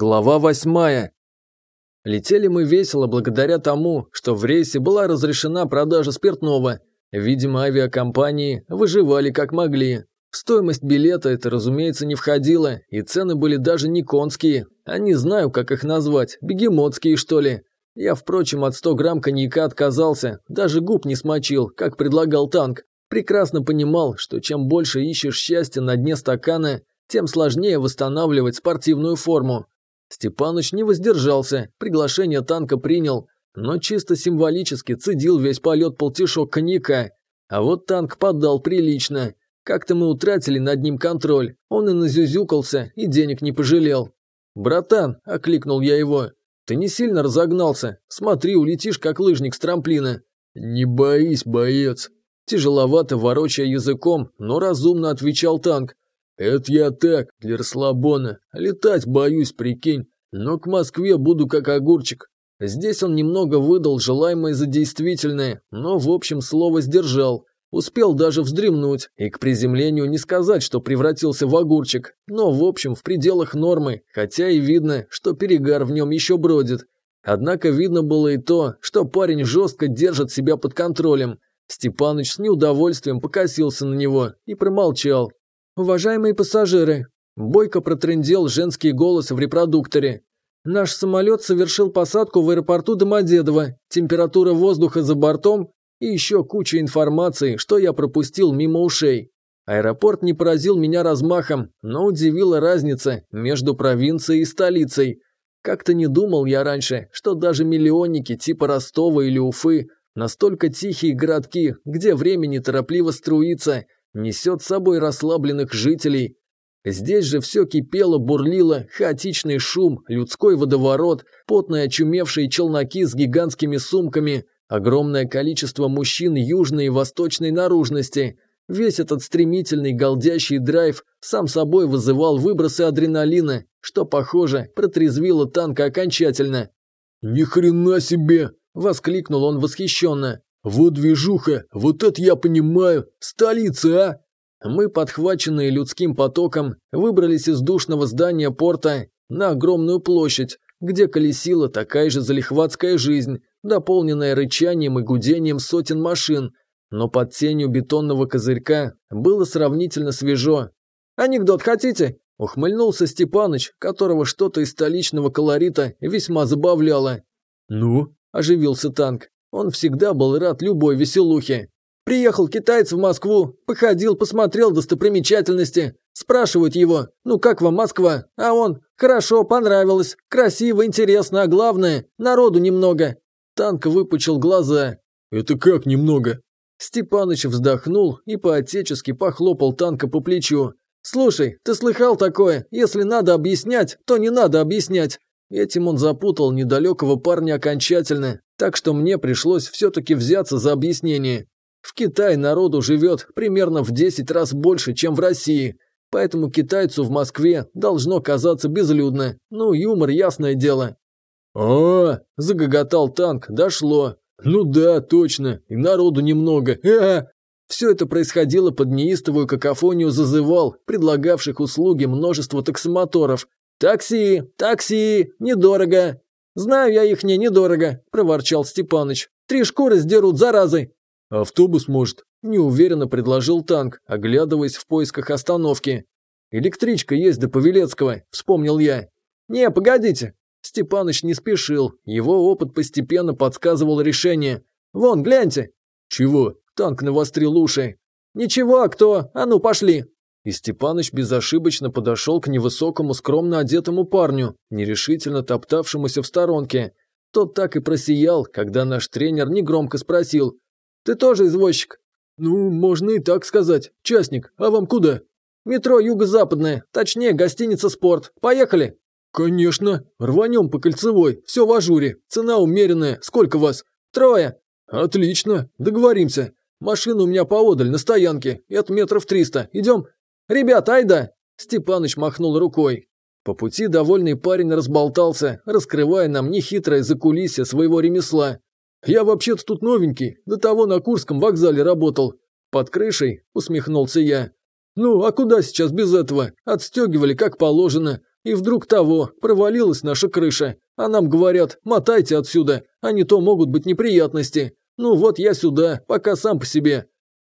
Глава восьмая. Летели мы весело благодаря тому, что в рейсе была разрешена продажа спиртного. Видимо, авиакомпании выживали как могли. В стоимость билета это, разумеется, не входило, и цены были даже не конские, а не знаю, как их назвать, бегемотские, что ли. Я, впрочем, от 100 грамм коньяка отказался, даже губ не смочил, как предлагал танк. Прекрасно понимал, что чем больше ищешь счастья на дне стакана, тем сложнее восстанавливать спортивную форму. Степаныч не воздержался, приглашение танка принял, но чисто символически цедил весь полет полтишок коньяка. А вот танк поддал прилично. Как-то мы утратили над ним контроль, он и назюзюкался, и денег не пожалел. «Братан», – окликнул я его, – «ты не сильно разогнался, смотри, улетишь, как лыжник с трамплина». «Не боись, боец», – тяжеловато ворочая языком, но разумно отвечал танк. «Это я так, для расслабона. Летать боюсь, прикинь. Но к Москве буду как огурчик». Здесь он немного выдал желаемое за действительное, но в общем слово сдержал. Успел даже вздремнуть, и к приземлению не сказать, что превратился в огурчик, но в общем в пределах нормы, хотя и видно, что перегар в нем еще бродит. Однако видно было и то, что парень жестко держит себя под контролем. Степаныч с неудовольствием покосился на него и промолчал, «Уважаемые пассажиры!» Бойко протрындел женский голос в репродукторе. «Наш самолет совершил посадку в аэропорту Домодедово. Температура воздуха за бортом и еще куча информации, что я пропустил мимо ушей. Аэропорт не поразил меня размахом, но удивила разница между провинцией и столицей. Как-то не думал я раньше, что даже миллионники типа Ростова или Уфы – настолько тихие городки, где время неторопливо струится – несет с собой расслабленных жителей. Здесь же все кипело, бурлило, хаотичный шум, людской водоворот, потные очумевшие челноки с гигантскими сумками, огромное количество мужчин южной и восточной наружности. Весь этот стремительный, голдящий драйв сам собой вызывал выбросы адреналина, что, похоже, протрезвило танка окончательно. «Ни хрена себе!» – воскликнул он восхищенно. Вот движуха, вот это я понимаю, столица, а! Мы, подхваченные людским потоком, выбрались из душного здания порта на огромную площадь, где колесила такая же залихватская жизнь, дополненная рычанием и гудением сотен машин, но под тенью бетонного козырька было сравнительно свежо. «Анекдот хотите?» – ухмыльнулся Степаныч, которого что-то из столичного колорита весьма забавляло. «Ну?» – оживился танк. Он всегда был рад любой веселухе. Приехал китаец в Москву, походил, посмотрел достопримечательности. Спрашивают его, ну как вам Москва? А он, хорошо, понравилось, красиво, интересно, а главное, народу немного. Танк выпучил глаза. Это как немного? Степаныч вздохнул и по-отечески похлопал танка по плечу. «Слушай, ты слыхал такое? Если надо объяснять, то не надо объяснять. Этим он запутал недалекого парня окончательно, так что мне пришлось все-таки взяться за объяснение. В Китае народу живет примерно в 10 раз больше, чем в России, поэтому китайцу в Москве должно казаться безлюдно. Ну, юмор, ясное дело. «О!» – загоготал танк, дошло. «Ну да, точно, и народу немного. Э, э». А -а -а. Все это происходило под неистовую какофонию зазывал, предлагавших услуги множество таксомоторов, «Такси! Такси! Недорого!» «Знаю я их не недорого», – проворчал Степаныч. «Три шкуры сдерут, заразы!» «Автобус, может?» – неуверенно предложил танк, оглядываясь в поисках остановки. «Электричка есть до Павелецкого», – вспомнил я. «Не, погодите!» Степаныч не спешил, его опыт постепенно подсказывал решение. «Вон, гляньте!» «Чего?» – танк навострил уши. «Ничего, а кто? А ну, пошли!» и Степаныч безошибочно подошел к невысокому скромно одетому парню, нерешительно топтавшемуся в сторонке. Тот так и просиял, когда наш тренер негромко спросил. «Ты тоже извозчик?» «Ну, можно и так сказать. Частник, а вам куда?» «Метро юго-западное, точнее, гостиница «Спорт». Поехали!» «Конечно. Рванем по кольцевой, все в ажуре. Цена умеренная. Сколько вас?» «Трое». «Отлично. Договоримся. Машина у меня поодаль, на стоянке. Это метров триста. Идем?» «Ребят, айда!» Степаныч махнул рукой. По пути довольный парень разболтался, раскрывая нам нехитрое закулисье своего ремесла. «Я вообще-то тут новенький, до того на Курском вокзале работал». «Под крышей?» – усмехнулся я. «Ну, а куда сейчас без этого? Отстегивали как положено. И вдруг того, провалилась наша крыша. А нам говорят, мотайте отсюда, а не то могут быть неприятности. Ну вот я сюда, пока сам по себе».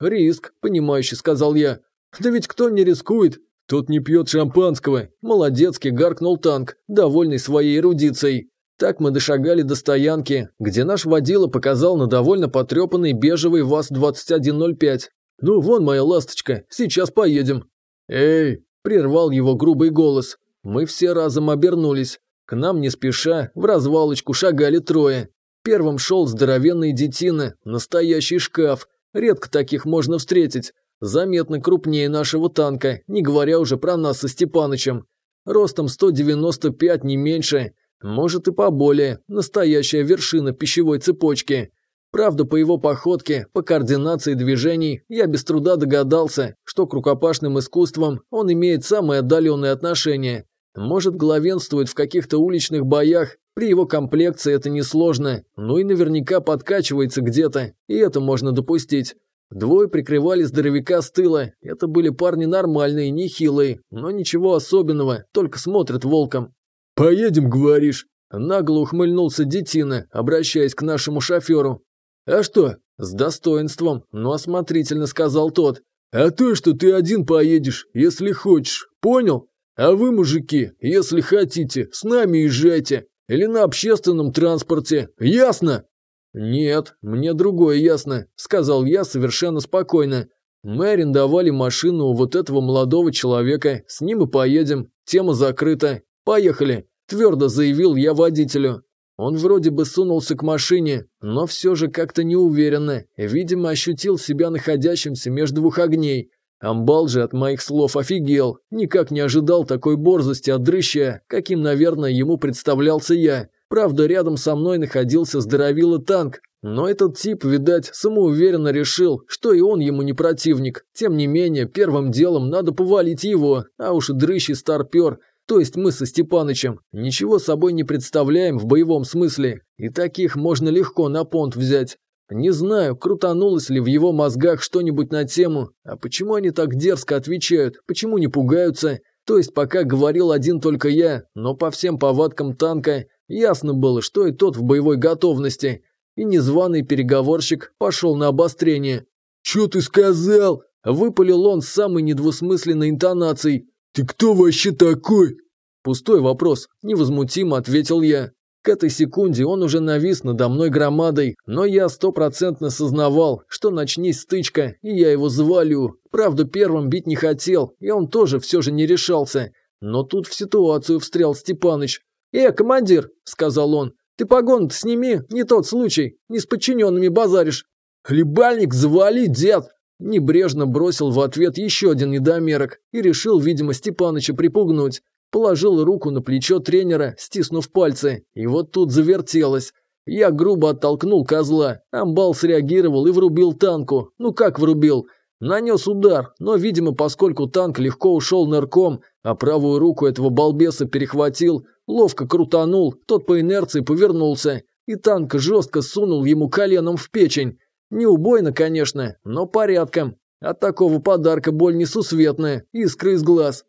«Риск», – понимающе сказал я. Да ведь кто не рискует? Тот не пьет шампанского. молодецкий, гаркнул танк, довольный своей эрудицией. Так мы дошагали до стоянки, где наш водила показал на довольно потрепанный бежевый ВАЗ-2105. «Ну, вон моя ласточка, сейчас поедем». «Эй!» – прервал его грубый голос. Мы все разом обернулись. К нам не спеша, в развалочку шагали трое. Первым шел здоровенный детина, настоящий шкаф. Редко таких можно встретить заметно крупнее нашего танка, не говоря уже про нас со Степанычем. Ростом 195, не меньше, может и поболее, настоящая вершина пищевой цепочки. Правда, по его походке, по координации движений, я без труда догадался, что к рукопашным искусствам он имеет самые отдаленные отношения. Может, главенствовать в каких-то уличных боях, при его комплекции это несложно, ну и наверняка подкачивается где-то, и это можно допустить. Двое прикрывали здоровяка с тыла. Это были парни нормальные, нехилые, но ничего особенного, только смотрят волком. «Поедем, говоришь?» Нагло ухмыльнулся детина, обращаясь к нашему шоферу. «А что?» С достоинством, но осмотрительно сказал тот. «А то, что ты один поедешь, если хочешь, понял? А вы, мужики, если хотите, с нами езжайте. Или на общественном транспорте, ясно?» «Нет, мне другое ясно», – сказал я совершенно спокойно. «Мы арендовали машину у вот этого молодого человека, с ним и поедем, тема закрыта, поехали», – твердо заявил я водителю. Он вроде бы сунулся к машине, но все же как-то неуверенно, видимо, ощутил себя находящимся между двух огней. Амбал же от моих слов офигел, никак не ожидал такой борзости от дрыща, каким, наверное, ему представлялся я. Правда, рядом со мной находился здоровило танк, но этот тип, видать, самоуверенно решил, что и он ему не противник. Тем не менее, первым делом надо повалить его, а уж дрыщий старпер, то есть мы со Степанычем, ничего собой не представляем в боевом смысле, и таких можно легко на понт взять. Не знаю, крутанулось ли в его мозгах что-нибудь на тему, а почему они так дерзко отвечают, почему не пугаются, то есть пока говорил один только я, но по всем повадкам танка Ясно было, что и тот в боевой готовности, и незваный переговорщик пошел на обострение. «Че ты сказал?» – выпалил он с самой недвусмысленной интонацией. «Ты кто вообще такой?» «Пустой вопрос», – невозмутимо ответил я. К этой секунде он уже навис надо мной громадой, но я стопроцентно сознавал, что начнись стычка, и я его звалю. Правда, первым бить не хотел, и он тоже все же не решался. Но тут в ситуацию встрял Степаныч. «Э, командир», – сказал он, – «ты погон сними, не тот случай, не с подчиненными базаришь». «Хлебальник, завали, дед!» Небрежно бросил в ответ еще один недомерок и решил, видимо, Степаныча припугнуть. Положил руку на плечо тренера, стиснув пальцы, и вот тут завертелось. Я грубо оттолкнул козла. Амбал среагировал и врубил танку. Ну как врубил? Нанес удар, но, видимо, поскольку танк легко ушел нырком, а правую руку этого балбеса перехватил, ловко крутанул, тот по инерции повернулся, и танк жестко сунул ему коленом в печень. Не убойно, конечно, но порядком. От такого подарка боль несусветная, искры из глаз.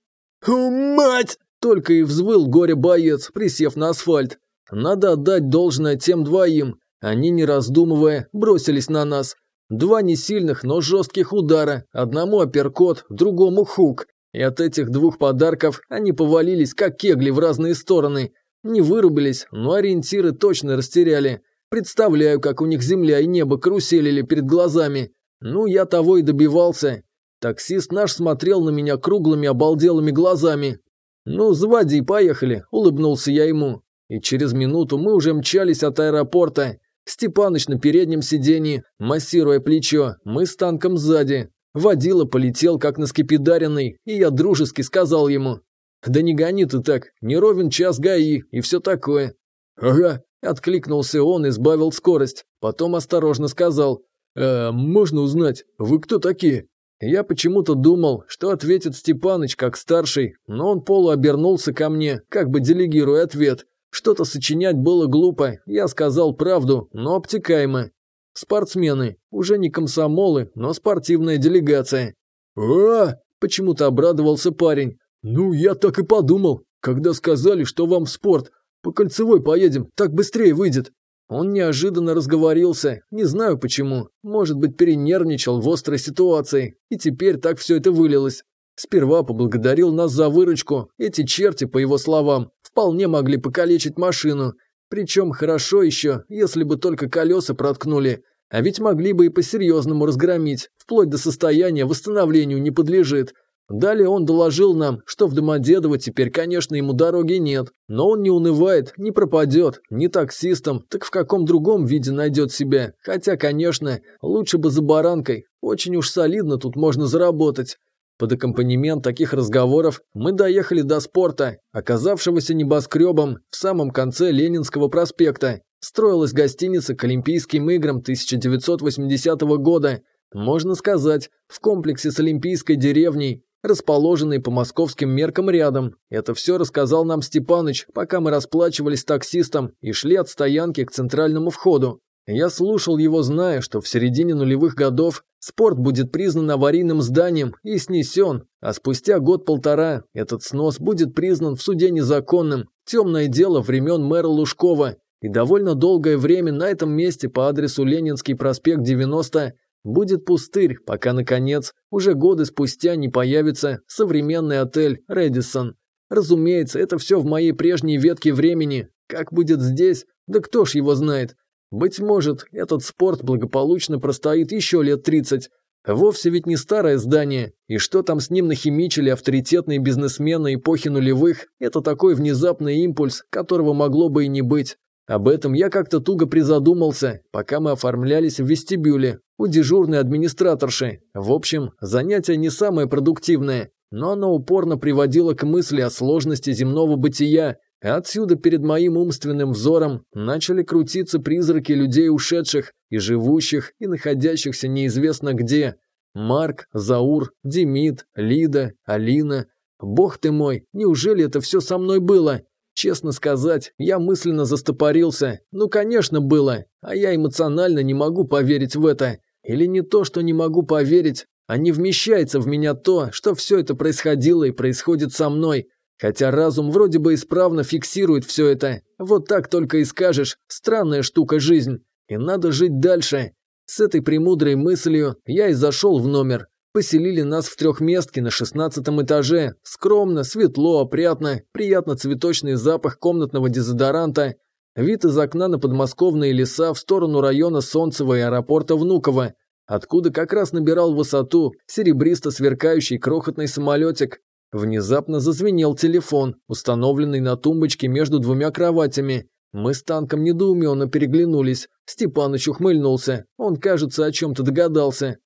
«О, мать!» – только и взвыл горе-боец, присев на асфальт. Надо отдать должное тем двоим. Они, не раздумывая, бросились на нас. Два несильных, но жестких удара, одному апперкот, другому хук. И от этих двух подарков они повалились, как кегли в разные стороны. Не вырубились, но ориентиры точно растеряли. Представляю, как у них земля и небо каруселили перед глазами. Ну, я того и добивался. Таксист наш смотрел на меня круглыми обалделыми глазами. «Ну, заводи, поехали», – улыбнулся я ему. И через минуту мы уже мчались от аэропорта. Степаныч на переднем сидении, массируя плечо, мы с танком сзади. Водила полетел, как на скипидаренный, и я дружески сказал ему. «Да не гони ты так, не ровен час ГАИ и все такое». «Ага», – откликнулся он и сбавил скорость, потом осторожно сказал. «Э, можно узнать, вы кто такие?» Я почему-то думал, что ответит Степаныч как старший, но он полуобернулся ко мне, как бы делегируя ответ. Что-то сочинять было глупо, я сказал правду, но обтекаемо. Спортсмены, уже не комсомолы, но спортивная делегация. «А!» – почему-то обрадовался парень. «Ну, я так и подумал, когда сказали, что вам в спорт. По кольцевой поедем, так быстрее выйдет». Он неожиданно разговорился, не знаю почему, может быть перенервничал в острой ситуации, и теперь так все это вылилось. Сперва поблагодарил нас за выручку. Эти черти, по его словам, вполне могли покалечить машину. Причем хорошо еще, если бы только колеса проткнули. А ведь могли бы и по-серьезному разгромить, вплоть до состояния восстановлению не подлежит. Далее он доложил нам, что в Домодедово теперь, конечно, ему дороги нет, но он не унывает, не пропадет, не таксистом, так в каком другом виде найдет себя. Хотя, конечно, лучше бы за баранкой, очень уж солидно тут можно заработать. Под аккомпанемент таких разговоров мы доехали до спорта, оказавшегося небоскребом в самом конце Ленинского проспекта. Строилась гостиница к Олимпийским играм 1980 года, можно сказать, в комплексе с Олимпийской деревней, расположенной по московским меркам рядом. Это все рассказал нам Степаныч, пока мы расплачивались таксистом и шли от стоянки к центральному входу. Я слушал его, зная, что в середине нулевых годов спорт будет признан аварийным зданием и снесен, а спустя год-полтора этот снос будет признан в суде незаконным, темное дело времен мэра Лужкова, и довольно долгое время на этом месте по адресу Ленинский проспект 90 будет пустырь, пока, наконец, уже годы спустя не появится современный отель «Рэдисон». Разумеется, это все в моей прежней ветке времени. Как будет здесь? Да кто ж его знает? Быть может, этот спорт благополучно простоит еще лет 30. Вовсе ведь не старое здание, и что там с ним нахимичили авторитетные бизнесмены эпохи нулевых, это такой внезапный импульс, которого могло бы и не быть. Об этом я как-то туго призадумался, пока мы оформлялись в вестибюле у дежурной администраторши. В общем, занятие не самое продуктивное, но оно упорно приводило к мысли о сложности земного бытия и отсюда перед моим умственным взором начали крутиться призраки людей ушедших и живущих, и находящихся неизвестно где. Марк, Заур, Демид, Лида, Алина. Бог ты мой, неужели это все со мной было? Честно сказать, я мысленно застопорился. Ну, конечно, было. А я эмоционально не могу поверить в это. Или не то, что не могу поверить, а не вмещается в меня то, что все это происходило и происходит со мной. Хотя разум вроде бы исправно фиксирует все это. Вот так только и скажешь, странная штука жизнь. И надо жить дальше. С этой премудрой мыслью я и зашел в номер. Поселили нас в трехместке на шестнадцатом этаже. Скромно, светло, опрятно, приятно цветочный запах комнатного дезодоранта. Вид из окна на подмосковные леса в сторону района Солнцева и аэропорта Внуково откуда как раз набирал высоту серебристо сверкающий крохотный самолетик, Внезапно зазвенел телефон, установленный на тумбочке между двумя кроватями. Мы с танком недоуменно переглянулись. Степаныч ухмыльнулся. Он, кажется, о чем-то догадался.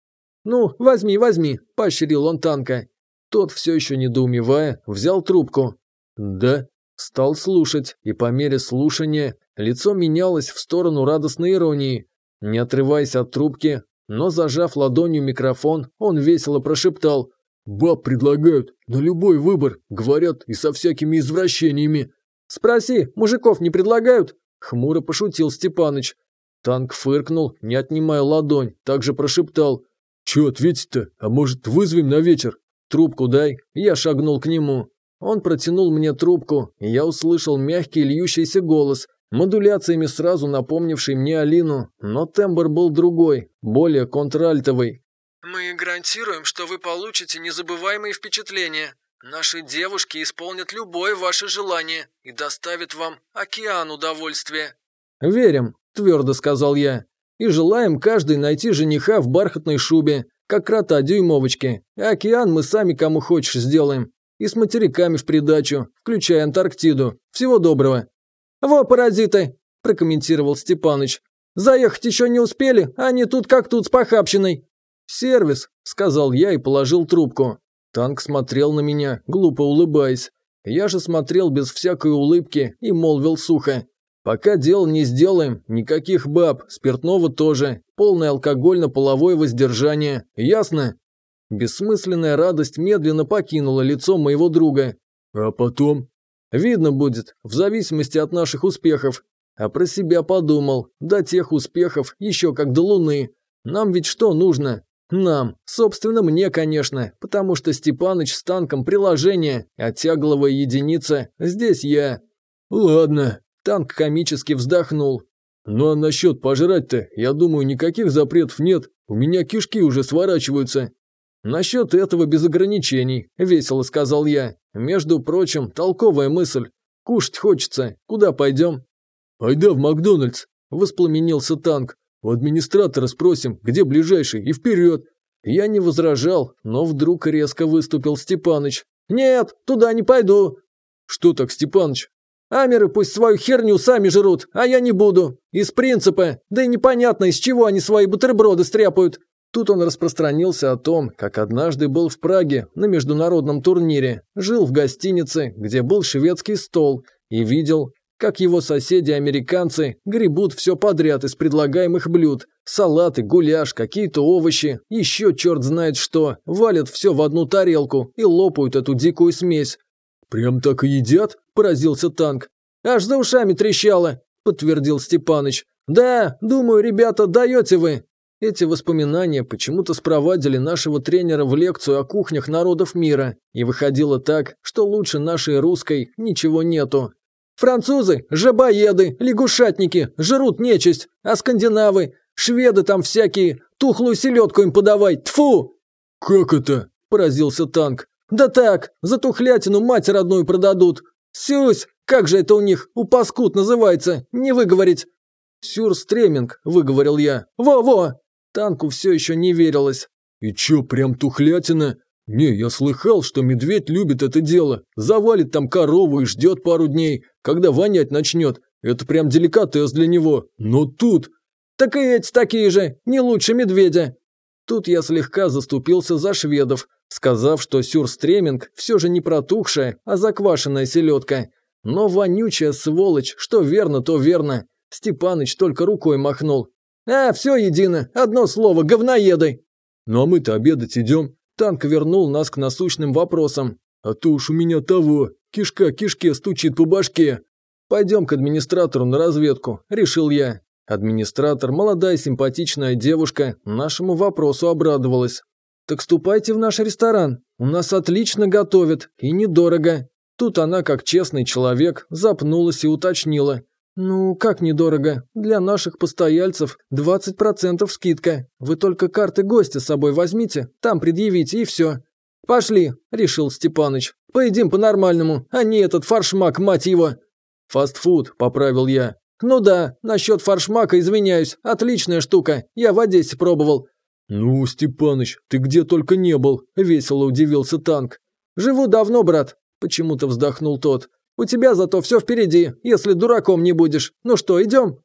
«Ну, возьми, возьми!» – поощрил он танка. Тот, все еще недоумевая, взял трубку. «Да?» Стал слушать, и по мере слушания лицо менялось в сторону радостной иронии. Не отрываясь от трубки, но зажав ладонью микрофон, он весело прошептал Баб предлагают на любой выбор, говорят и со всякими извращениями. Спроси, мужиков не предлагают? Хмуро пошутил Степаныч. Танк фыркнул, не отнимая ладонь, также прошептал. "Че, ответить-то? А может, вызовем на вечер? Трубку дай». Я шагнул к нему. Он протянул мне трубку, и я услышал мягкий льющийся голос, модуляциями сразу напомнивший мне Алину, но тембр был другой, более контральтовый. Мы гарантируем, что вы получите незабываемые впечатления. Наши девушки исполнят любое ваше желание и доставят вам океан удовольствия». «Верим», – твердо сказал я. «И желаем каждый найти жениха в бархатной шубе, как крота дюймовочки. А океан мы сами кому хочешь сделаем. И с материками в придачу, включая Антарктиду. Всего доброго». «Во, паразиты!» – прокомментировал Степаныч. «Заехать еще не успели, а они тут как тут с похабщиной». «Сервис», – сказал я и положил трубку. Танк смотрел на меня, глупо улыбаясь. Я же смотрел без всякой улыбки и молвил сухо. «Пока дел не сделаем, никаких баб, спиртного тоже, полное алкогольно-половое воздержание, ясно?» Бессмысленная радость медленно покинула лицо моего друга. «А потом?» «Видно будет, в зависимости от наших успехов». А про себя подумал, до тех успехов еще как до луны. Нам ведь что нужно? Нам. Собственно, мне, конечно, потому что Степаныч с танком приложение, а тягловая единица здесь я. Ладно. Танк комически вздохнул. Ну а насчет пожрать-то, я думаю, никаких запретов нет. У меня кишки уже сворачиваются. Насчет этого без ограничений, весело сказал я. Между прочим, толковая мысль. Кушать хочется. Куда пойдем? Айда в Макдональдс, воспламенился танк. У администратора спросим, где ближайший, и вперед. Я не возражал, но вдруг резко выступил Степаныч. «Нет, туда не пойду!» «Что так, Степаныч?» «Амеры пусть свою херню сами жрут, а я не буду. Из принципа. Да и непонятно, из чего они свои бутерброды стряпают. Тут он распространился о том, как однажды был в Праге на международном турнире, жил в гостинице, где был шведский стол, и видел, как его соседи-американцы гребут все подряд из предлагаемых блюд. Салаты, гуляш, какие-то овощи, еще черт знает что, валят все в одну тарелку и лопают эту дикую смесь. «Прям так и едят?» – поразился танк. «Аж за ушами трещало», – подтвердил Степаныч. «Да, думаю, ребята, даете вы». Эти воспоминания почему-то спровадили нашего тренера в лекцию о кухнях народов мира, и выходило так, что лучше нашей русской ничего нету. Французы – жабоеды, лягушатники, жрут нечисть, а скандинавы – шведы там всякие, тухлую селедку им подавай, тфу! «Как это?» – поразился танк. «Да так, за тухлятину мать родную продадут. Сюсь, как же это у них, у паскуд называется, не выговорить». «Сюрстреминг», – выговорил я. «Во-во!» Танку все еще не верилось. «И чё, прям тухлятина?» «Не, я слыхал, что медведь любит это дело. Завалит там корову и ждет пару дней, когда вонять начнет. Это прям деликатес для него. Но тут...» «Так и эти такие же, не лучше медведя». Тут я слегка заступился за шведов, сказав, что сюрстреминг все же не протухшая, а заквашенная селедка. Но вонючая сволочь, что верно, то верно. Степаныч только рукой махнул. «Э, «А, все едино, одно слово, говноеды!» «Ну а мы-то обедать идем», Танк вернул нас к насущным вопросам. А то уж у меня того, кишка кишке стучит по башке. Пойдем к администратору на разведку, решил я. Администратор, молодая симпатичная девушка, нашему вопросу обрадовалась. «Так ступайте в наш ресторан. У нас отлично готовят и недорого». Тут она, как честный человек, запнулась и уточнила. «Ну, как недорого? Для наших постояльцев 20% скидка. Вы только карты гостя с собой возьмите, там предъявите и все». «Пошли», – решил Степаныч. «Поедим по-нормальному, а не этот фаршмак, мать его!» «Фастфуд», – поправил я. «Ну да, насчет фаршмака извиняюсь, отличная штука, я в Одессе пробовал». «Ну, Степаныч, ты где только не был», – весело удивился танк. «Живу давно, брат», – почему-то вздохнул тот. У тебя зато все впереди, если дураком не будешь. Ну что, идем?»